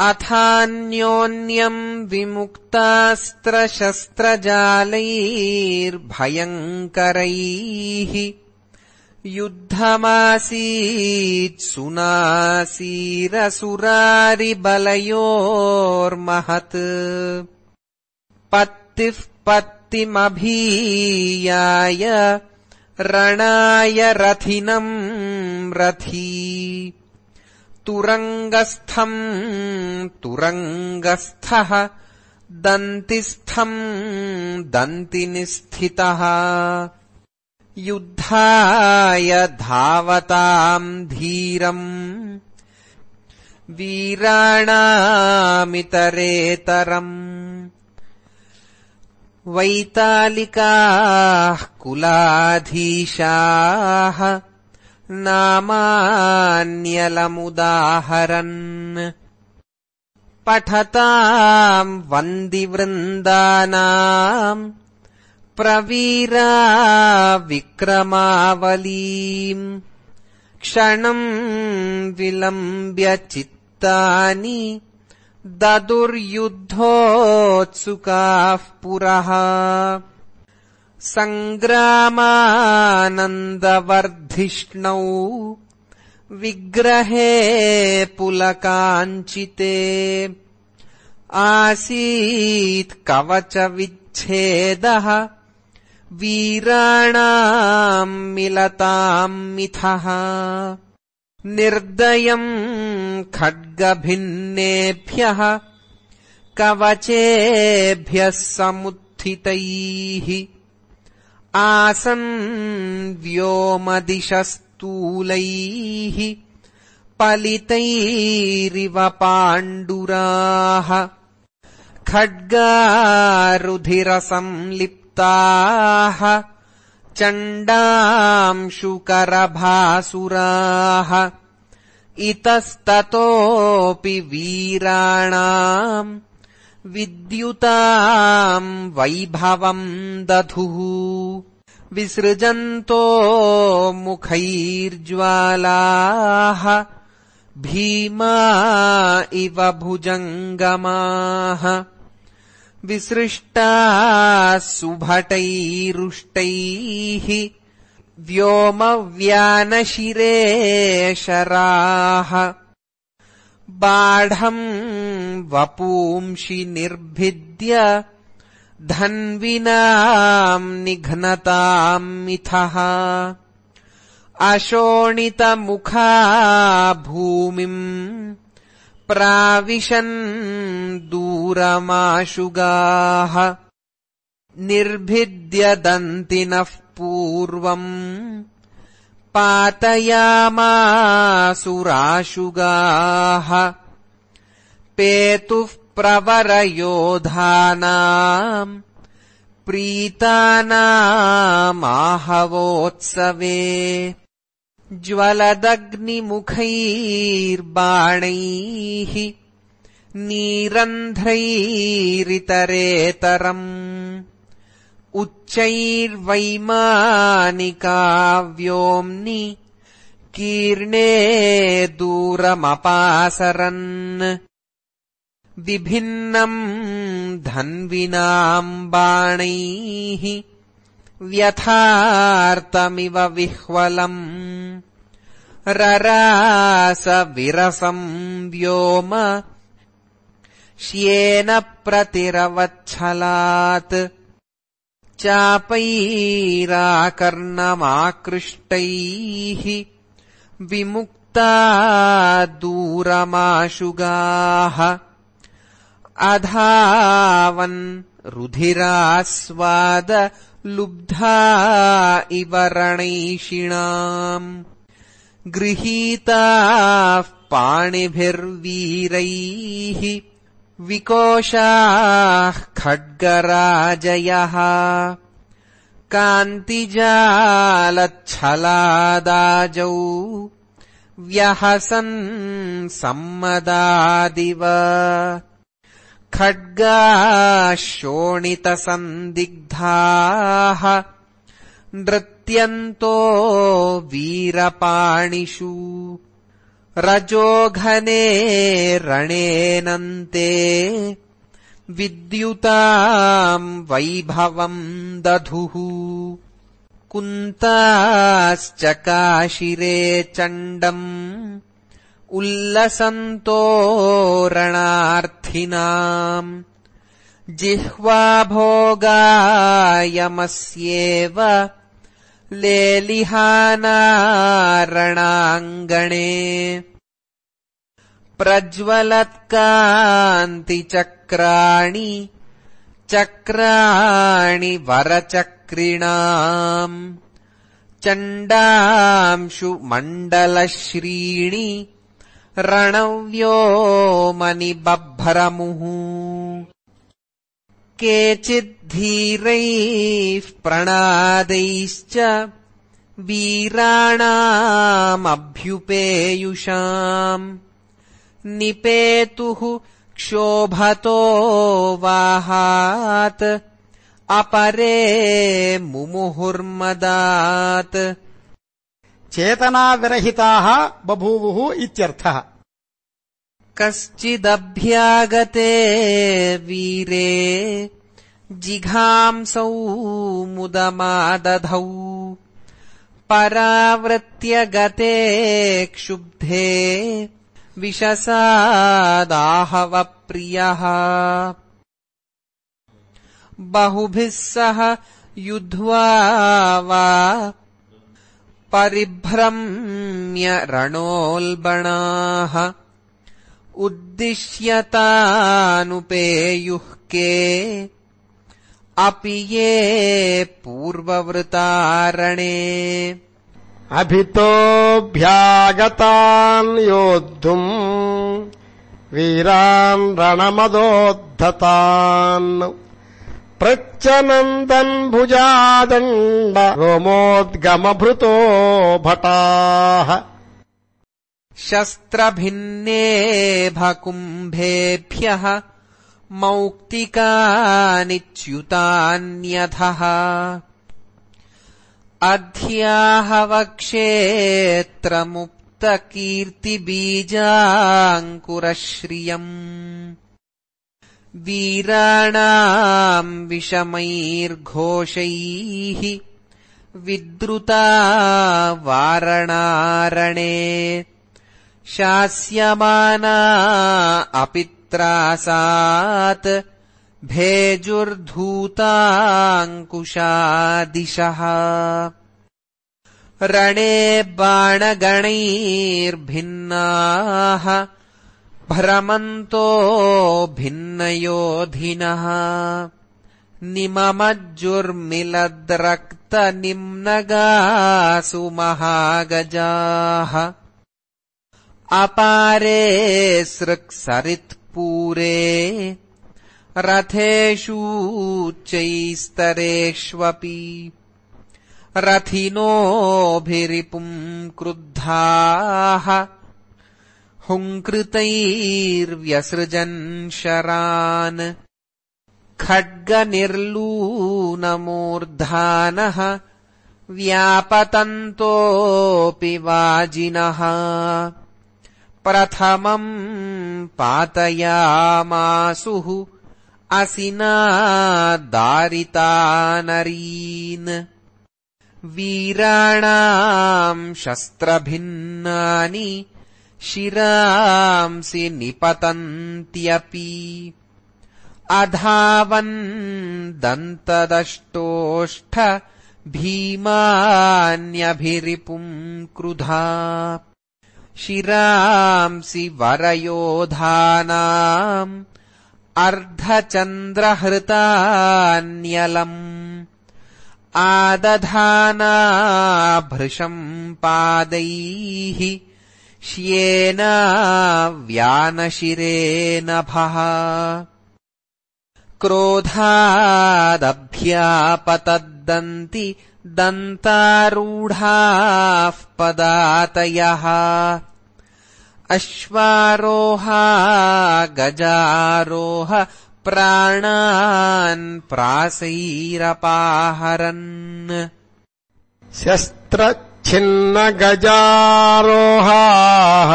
अथान्योन्यम् विमुक्तास्त्रशस्त्रजालैर्भयङ्करैः युद्धमासीत् सुनासीरसुरारिबलयोर्महत्। पत्तिः पत्तिमभीयाय रणाय रथिनम् रथी तुरङ्गस्थम् तुरङ्गस्थः दन्तिस्थम् दन्तिनिस्थितः। युद्धाय धावताम् धीरम्। वीराणामितरेतरम्। वैतालिकाः कुलाधीशाः नामान्यलमुदाहरन्। पठताम् वन्दिवृन्दानाम् प्रवीरा विक्रमावलीम्। क्षणम् विलम्ब्य चित्तानि ददुर्युद्धोत्सुकाः पुरः सङ्ग्रामानन्दवर्धिष्णौ विग्रहे पुलकाञ्चिते आसीत् कवचविच्छेदः वीराणाम् मिलताम् मिथः। निर्दयम् खड्गभिन्नेभ्यः कवचेभ्यः समुत्थितैः आसन् व्योमदिशस्तूलैः पलितैरिव पाण्डुराः खड्गारुधिरसंलिप् चण्डांशुकरभासुराः इतस्ततोऽपि वीराणाम् विद्युताम् वैभवम् दधुः। विसृजन्तो मुखैर्ज्वालाः। भीमा इव भुजङ्गमाः। विसृष्टाः सुभटैरुष्टैः। व्योमव्यानशिरेशराः बाढम् वपूंषि निर्भिद्य धन्विनाम् निघ्नताम् मिथः। अशोणितमुखा भूमिम् प्राविशन् दूरमाशुगाः। निर्भिद्यदन्तिनः पूर्वम् पातयामासुराशुगाः पेतुः प्रवरयोधानाम् प्रीतानामाहवोत्सवे ज्वलदग्निमुखैर्बाणैः नीरन्ध्रैरितरेतरम् उच्चैर्वैमानिकाव्योम्नि कीर्णे दूरमपासरन् विभिन्नम् धन्विनाम् बाणैः व्यथार्तमिव विह्वलम् ररासविरसम् व्योम श्येन प्रतिरवच्छलात् चापैराकर्णमाकृष्टैः विमुक्ता दूरमाशुगाः अधावन् रुधिरास्वाद लुब्धा इव रणैषिणाम् गृहीताः पाणिभिर्वीरैः विकोशाः खड्गराजयः। कान्तिजालच्छलादाजौ व्यहसन् सम्मदादिव। खड्गाशोणितसन्दिग्धाः नृत्यन्तो वीरपाणिषु रजोघने रणेनन्ते विद्युताम् वैभवम् दधुः। कुन्ताश्चकाशिरे चण्डम् उल्लसन्तोरणार्थिनाम् जिह्वाभोगायमस्येव लेलिहानारणाङ्गणे प्रज्वलत्कान्तिचक्राणि चक्राणि वरचक्रिणाम् चण्डांशु मण्डलश्रीणि रणव्योमनि बभ्रमुः केचिद्धीरैः प्रणादैश्च वीराणामभ्युपेयुषाम् निपेतुः क्षोभतो वाहात्। अपरे मुमुहुर्मदात्। चेतनाविरहिताः बभूवुः इत्यर्थः। कश्चिदभ्यागते वीरे जिघांसौ मुदमादधौ। परावृत्य गते क्षुब्धे विशसादाहवप्रियः। बहुभिः सह युध्वा वा परिभ्रम्य रणोल्बणाः उद्दिश्यतानुपेयुः के अपि ये पूर्ववृतारणे अभितोऽभ्यागतान् योद्धुम् वीरान् रणमदोद्धतान् प्रत्यनन्दम्भुजादण्डरोमोद्गमभृतो भटाः। शस्त्रभिन्नेभकुम्भेभ्यः मौक्तिकानि च्युतान्यथः अध्याहवक्षेत्रमुक्तकीर्तिबीजाङ्कुरश्रियम्। वीराणाम् विषमैर्घोषैः विद्रुता वारणारणे। शास्यमाना अपि भेजुर्धूताङ्कुशादिशः। रणे बाणगणैर्भिन्नाः भ्रमन्तो भिन्नयोधिनः। निममज्जुर्मिलद्रक्तनिम्नगासु महागजाः। अपारे सृक्सरित्पूरे रथेषूच्चैस्तरेष्वपि रथिनोभिरिपुम् क्रुद्धाः हुङ्कृतैर्व्यसृजन् शरान् खड्गनिर्लूनमूर्धानः व्यापतन्तोऽपि वाजिनः प्रथमम् पातयामासुः असिना दारितानरीन् वीराणाम् शस्त्रभिन्नानि शिरांसि निपतन्त्यपि। अधावन् दन्तदष्टोष्ठ भीमान्यभिरिपुम् क्रुधा। शिरांसि वरयोधानाम् अर्धचन्द्रहृतान्यलम् आदधाना भृशम् पादैः श्येना व्यानशिरे नभः क्रोधादभ्यापतद्दन्ति दन्तारूढाः पदातयः अश्वारोहा गजारोह प्राणान् प्रासैरपाहरन्। शस्त्रच्छिन्नगजारोहाः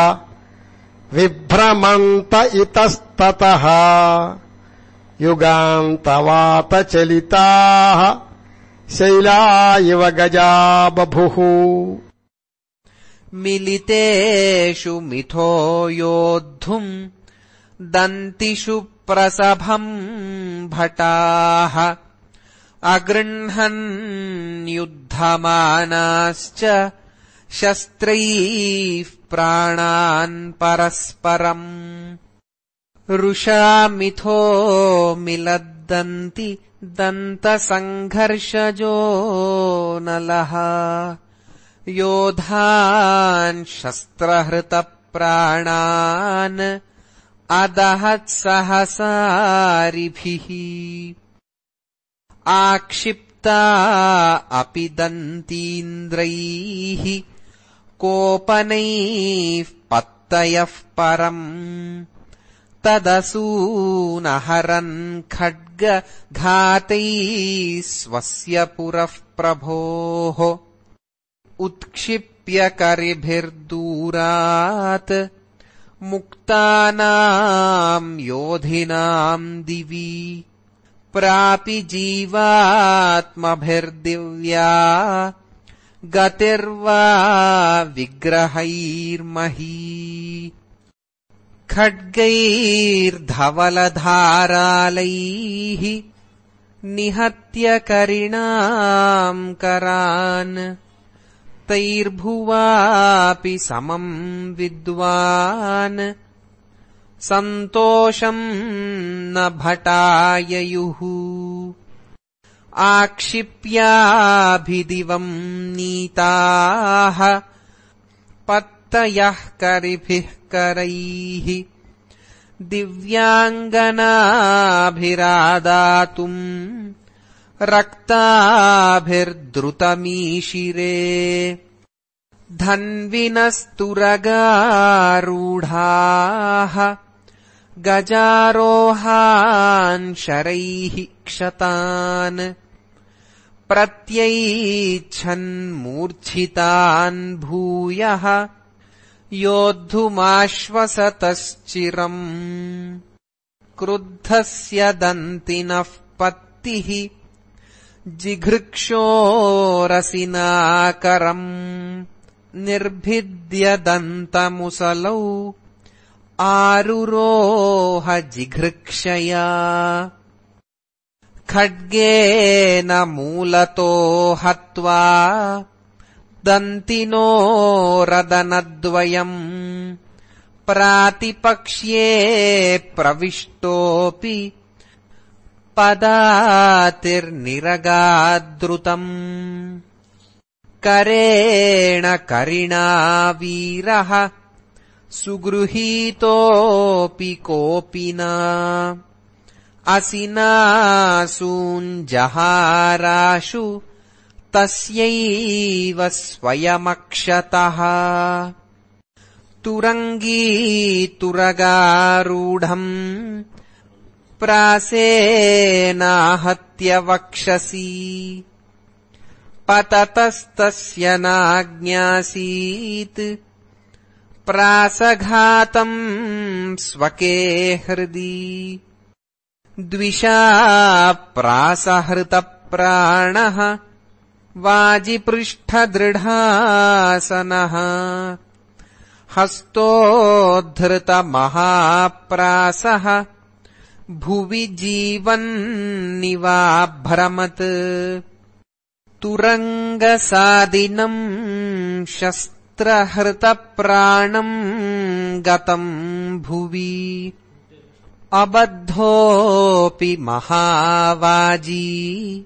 विभ्रमन्त इतस्ततः युगान्तवातचलिताः शैला इव गजा बभुः मिलितेषु मिथो योद्धुम् दन्तिषु प्रसभम् भटाः। अगृह्णन्युद्धमानाश्च शस्त्रैः प्राणान् परस्परम्। रुषामिथो मिलद्दन्ति दन्तसङ्घर्षजो नलः योधान् शस्त्रहृतप्राणान् अदहत्सहसारिभिः आक्षिप्ता अपि दन्तीन्द्रैः कोपनैः पत्तयः परम्। तदसूनहरन् खड्गघातैः स्वस्य पुरः प्रभोः उत्क्षिप्य करिभिर्दूरात् मुक्तानाम् योधिनाम् दिवि प्रापि जीवात्मभिर्दिव्या गतिर्वा विग्रहैर्मही खड्गैर्धवलधारालैः निहत्य करिणाम् करान् तैर्भुवापि समम् विद्वान्। सन्तोषम् न भटाययुः। आक्षिप्याभिदिवम् नीताः पत्तयः करिभिः करैः। दिव्याङ्गनाभिरादातुम् रक्ताभिर्द्रुतमीशिरे। धन्विनस्तुरगारूढाः गजारोहान् शरैः क्षतान् प्रत्यैच्छन्मूर्च्छितान् भूयः योद्धुमाश्वसतश्चिरम् क्रुद्धस्य दन्तिनः पत्तिः जिघृक्षोरसिनाकरम् निर्भिद्यदन्तमुसलौ आरुरोह जिघृक्षया खड्गेन मूलतो हत्वा दन्तिनो रदनद्वयम् प्रातिपक्ष्ये प्रविष्टोऽपि पदातिर्निरगाद्रुतम्। करेण करिणा वीरः सुगृहीतोऽपि कोऽपि न। असिनासूञ्जहाराशु तस्यैव स्वयमक्षतः। तुरङ्गीतुरगारूढम् प्रासेनाहत्य वक्षसि। पततस्तस्य नाज्ञासीत्। प्रासघातम् स्वके हृदि। द्विषा प्रासहृतप्राणः। वाजिपृष्ठदृढासनः। हस्तोद्धृतमहाप्रासः भुवि जीवन्निवाभ्रमत् तुरङ्गसादिनम् शस्त्रहृतप्राणम् गतम् भुवि। अबद्धोऽपि महावाजी।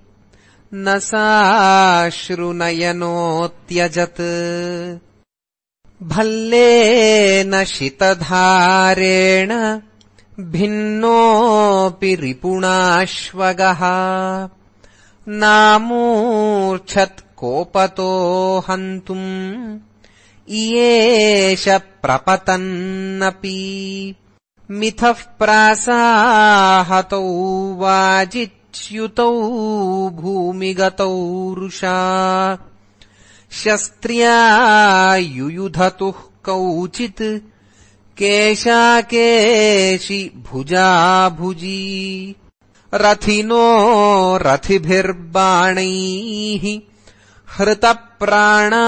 न साश्रुनयनोत्यजत्। भल्लेन शितधारेण भिन्नोऽपि रिपुणाश्वगः। नामूर्च्छत्कोपतो हन्तुम्। इयेष प्रपतन्नपि। मिथः प्रासाहतौ वाजिच्युतौ भूमिगतौ रुषा शस्त्र्या युयुधतुः कौचित् केशाकेशि भुजाभुजी रथिनो रथिभिर्बाणैः हृतप्राणा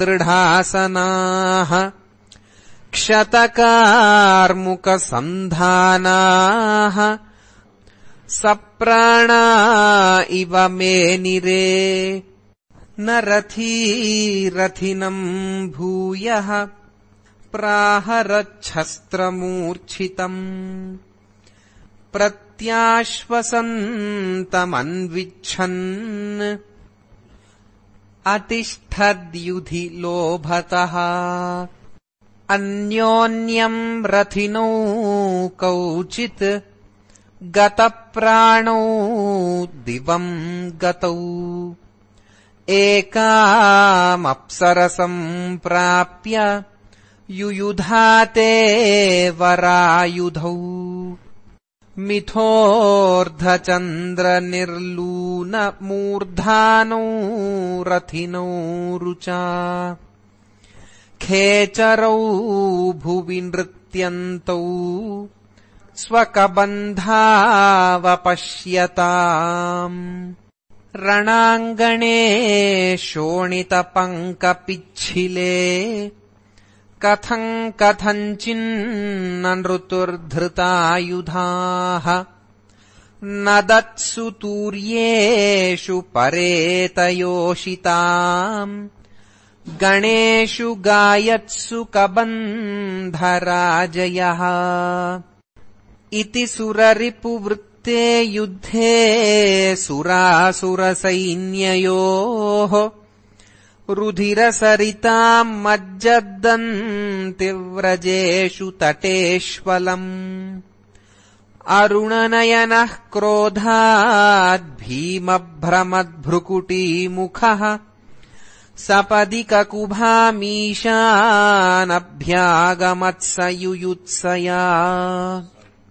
दृढासनाः क्षतकार्मुकसन्धानाः। सप्राणा इव मेनिरे न रथीरथिनम् भूयः प्राहरच्छस्त्रमूर्च्छितम्। प्रत्याश्वसन्तमन्विच्छन्। अतिष्ठद्युधि लोभतः अन्योन्यम् रथिनौ कौचित् गतप्राणौ दिवम् गतौ। एकामप्सरसम् प्राप्य युयुधाते वरायुधौ। मिथोऽर्धचन्द्रनिर्लूनमूर्धानौ रथिनौ रुचा। खेचरौ भुवि नृत्यन्तौ। स्वकबन्धावपश्यताम्। रणाङ्गणे शोणितपङ्कपिच्छिले कथम् कथञ्चिन्न नृतुर्धृतायुधाः न दत्सु तूर्येषु परेतयोषिताम्। गणेषु गायत्सु कबन्धराजयः। इति सुररिपुवृत्ते युद्धे सुरासुरसैन्ययोः रुधिरसरिताम् मज्जद्दन्तिव्रजेषु तटेष्वलम्। अरुणनयनः क्रोधाद्भीमभ्रमद्भ्रुकुटीमुखः सपदि ककुभामीशानभ्यागमत्स युयुत्सया